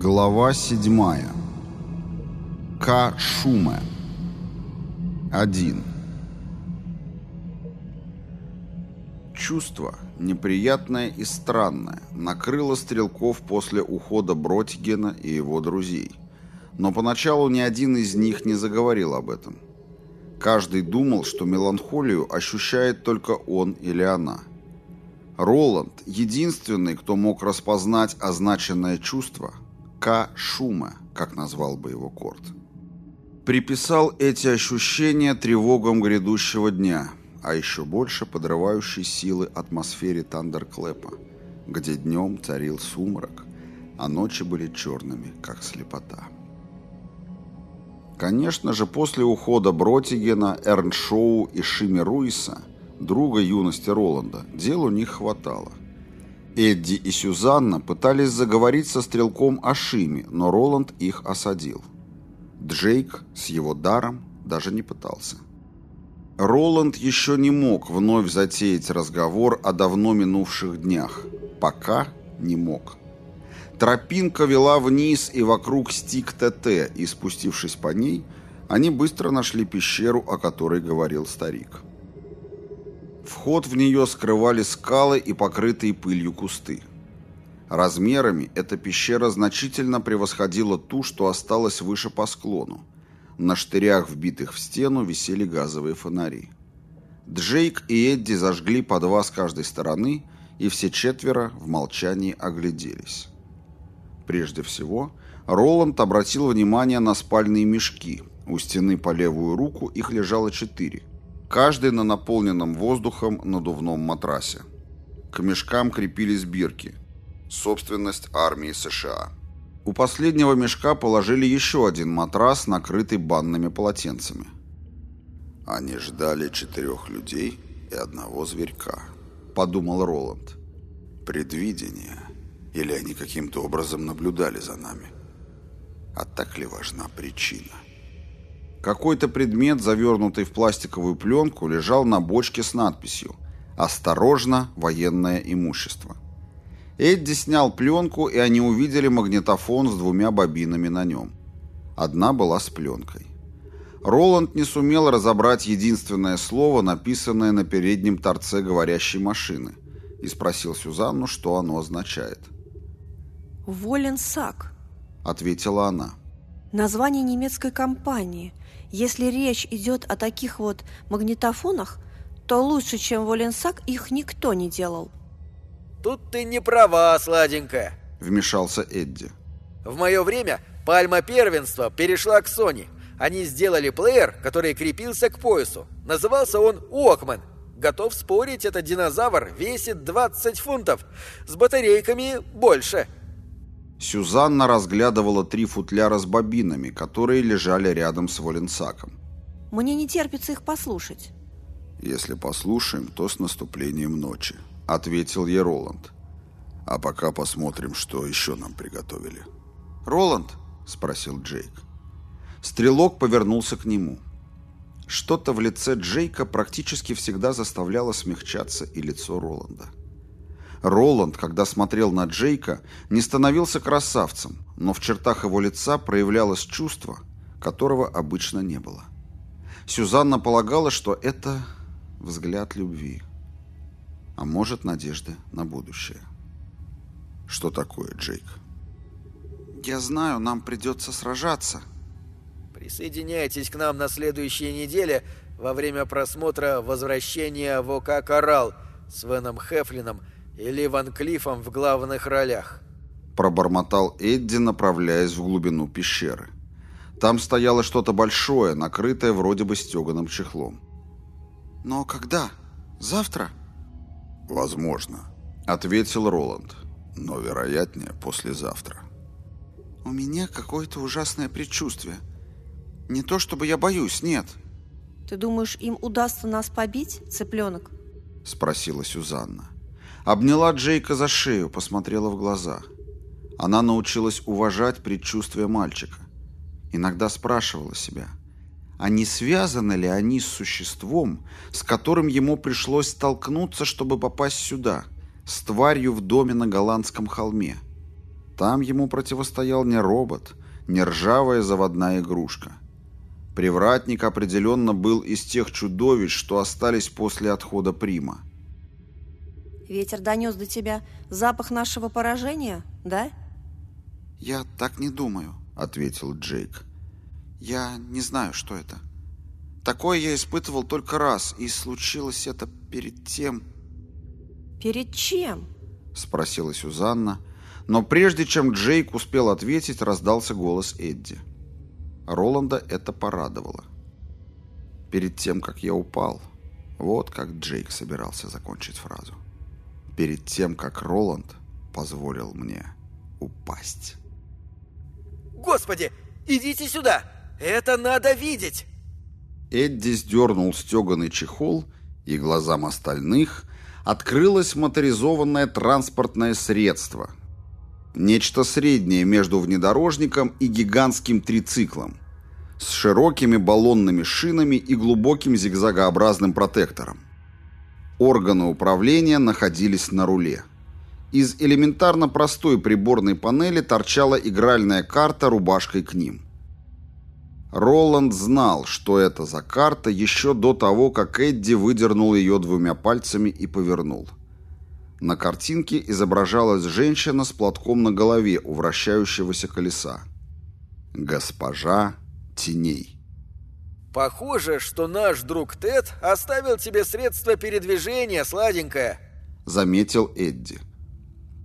Глава седьмая. К. Шуме. 1. Чувство, неприятное и странное, накрыло стрелков после ухода Бротигена и его друзей. Но поначалу ни один из них не заговорил об этом. Каждый думал, что меланхолию ощущает только он или она. Роланд, единственный, кто мог распознать означенное чувство – к. Шума, как назвал бы его Корт. Приписал эти ощущения тревогам грядущего дня, а еще больше подрывающей силы атмосфере Тандерклэпа, где днем царил сумрак, а ночи были черными, как слепота. Конечно же, после ухода Бротигена, Эрншоу и Шими Руиса, друга юности Роланда, дел у них хватало. Эдди и Сюзанна пытались заговорить со стрелком о Шиме, но Роланд их осадил. Джейк с его даром даже не пытался. Роланд еще не мог вновь затеять разговор о давно минувших днях. Пока не мог. Тропинка вела вниз и вокруг стик ТТ, и спустившись по ней, они быстро нашли пещеру, о которой говорил старик. Вход в нее скрывали скалы и покрытые пылью кусты. Размерами эта пещера значительно превосходила ту, что осталась выше по склону. На штырях, вбитых в стену, висели газовые фонари. Джейк и Эдди зажгли по два с каждой стороны, и все четверо в молчании огляделись. Прежде всего, Роланд обратил внимание на спальные мешки. У стены по левую руку их лежало четыре каждый на наполненном воздухом надувном матрасе. К мешкам крепились бирки. Собственность армии США. У последнего мешка положили еще один матрас, накрытый банными полотенцами. «Они ждали четырех людей и одного зверька», — подумал Роланд. «Предвидение. Или они каким-то образом наблюдали за нами? А так ли важна причина?» Какой-то предмет, завернутый в пластиковую пленку, лежал на бочке с надписью «Осторожно, военное имущество». Эдди снял пленку, и они увидели магнитофон с двумя бобинами на нем. Одна была с пленкой. Роланд не сумел разобрать единственное слово, написанное на переднем торце говорящей машины, и спросил Сюзанну, что оно означает. «Воленсак», — ответила она. «Название немецкой компании. Если речь идет о таких вот магнитофонах, то лучше, чем Воленсак, их никто не делал. Тут ты не права, сладенькая, вмешался Эдди. В мое время пальма первенства перешла к Sony. Они сделали плеер, который крепился к поясу. Назывался он Уокман. Готов спорить, этот динозавр весит 20 фунтов. С батарейками больше. Сюзанна разглядывала три футляра с бобинами, которые лежали рядом с Воленсаком. «Мне не терпится их послушать». «Если послушаем, то с наступлением ночи», — ответил ей Роланд. «А пока посмотрим, что еще нам приготовили». «Роланд?» — спросил Джейк. Стрелок повернулся к нему. Что-то в лице Джейка практически всегда заставляло смягчаться и лицо Роланда. Роланд, когда смотрел на Джейка, не становился красавцем, но в чертах его лица проявлялось чувство, которого обычно не было. Сюзанна полагала, что это взгляд любви, а может, надежды на будущее. Что такое, Джейк? Я знаю, нам придется сражаться. Присоединяйтесь к нам на следующей неделе во время просмотра «Возвращения в ОК Коралл» с Веном Хефлином или Ван Клиффом в главных ролях», — пробормотал Эдди, направляясь в глубину пещеры. Там стояло что-то большое, накрытое вроде бы стеганым чехлом. «Но когда? Завтра?» «Возможно», — ответил Роланд. «Но, вероятнее, послезавтра». «У меня какое-то ужасное предчувствие. Не то чтобы я боюсь, нет». «Ты думаешь, им удастся нас побить, цыпленок?» — спросила Сюзанна. Обняла Джейка за шею, посмотрела в глаза. Она научилась уважать предчувствия мальчика. Иногда спрашивала себя, а не связаны ли они с существом, с которым ему пришлось столкнуться, чтобы попасть сюда, с тварью в доме на голландском холме? Там ему противостоял не робот, не ржавая заводная игрушка. Привратник определенно был из тех чудовищ, что остались после отхода Прима. Ветер донес до тебя запах нашего поражения, да? «Я так не думаю», — ответил Джейк. «Я не знаю, что это. Такое я испытывал только раз, и случилось это перед тем...» «Перед чем?» — спросила Сюзанна, но прежде чем Джейк успел ответить, раздался голос Эдди. Роланда это порадовало. «Перед тем, как я упал...» Вот как Джейк собирался закончить фразу. «Перед тем, как Роланд позволил мне упасть». Господи, идите сюда! Это надо видеть!» Эдди сдернул стеганый чехол, и глазам остальных открылось моторизованное транспортное средство. Нечто среднее между внедорожником и гигантским трициклом, с широкими баллонными шинами и глубоким зигзагообразным протектором. Органы управления находились на руле. Из элементарно простой приборной панели торчала игральная карта рубашкой к ним. Роланд знал, что это за карта еще до того, как Эдди выдернул ее двумя пальцами и повернул. На картинке изображалась женщина с платком на голове у вращающегося колеса. Госпожа теней. «Похоже, что наш друг Тед оставил тебе средства передвижения, сладенькая», — заметил Эдди.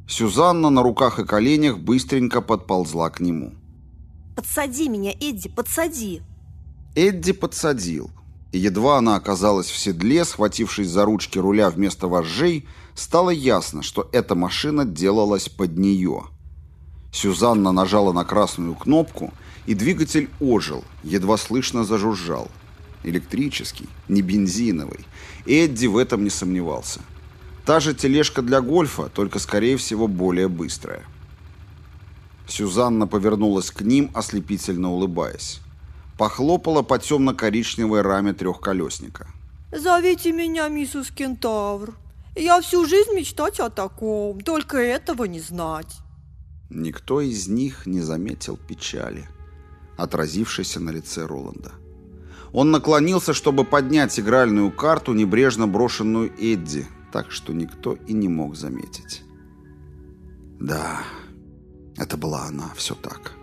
Сюзанна на руках и коленях быстренько подползла к нему. «Подсади меня, Эдди, подсади!» Эдди подсадил. И едва она оказалась в седле, схватившись за ручки руля вместо вожжей, стало ясно, что эта машина делалась под нее. Сюзанна нажала на красную кнопку, и двигатель ожил, едва слышно зажужжал. Электрический, не бензиновый. Эдди в этом не сомневался. Та же тележка для гольфа, только, скорее всего, более быстрая. Сюзанна повернулась к ним, ослепительно улыбаясь. Похлопала по темно-коричневой раме трехколесника. «Зовите меня миссис Кентавр. Я всю жизнь мечтать о таком, только этого не знать». Никто из них не заметил печали, отразившейся на лице Роланда. Он наклонился, чтобы поднять игральную карту, небрежно брошенную Эдди, так что никто и не мог заметить. Да, это была она, все так.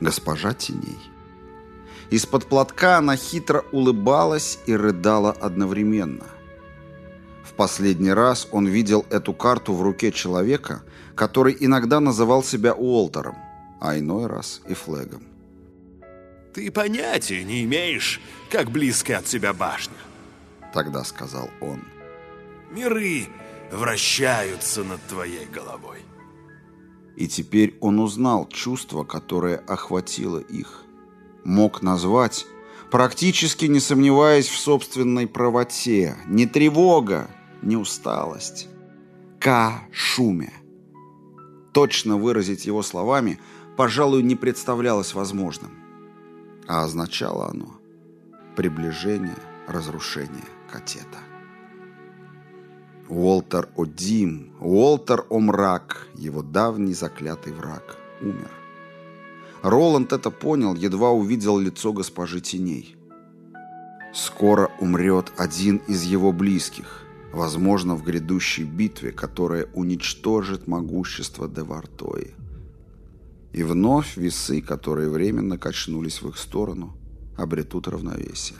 Госпожа теней. Из-под платка она хитро улыбалась и рыдала одновременно. В последний раз он видел эту карту в руке человека, который иногда называл себя Уолтером, а иной раз и Флегом. «Ты понятия не имеешь, как близко от тебя башня», — тогда сказал он. — Миры вращаются над твоей головой. И теперь он узнал чувство, которое охватило их. Мог назвать, практически не сомневаясь в собственной правоте, не тревога, не усталость. Ка-шуме. Точно выразить его словами, пожалуй, не представлялось возможным. А означало оно приближение разрушения катета. Уолтер Одим, Уолтер Омрак, его давний заклятый враг, умер. Роланд это понял, едва увидел лицо госпожи теней. Скоро умрет один из его близких, возможно, в грядущей битве, которая уничтожит могущество Девартои. И вновь весы, которые временно качнулись в их сторону, обретут равновесие.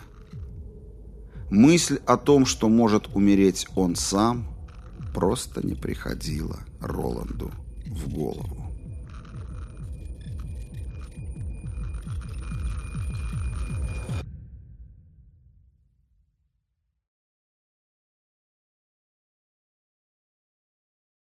Мысль о том, что может умереть он сам, просто не приходила Роланду в голову.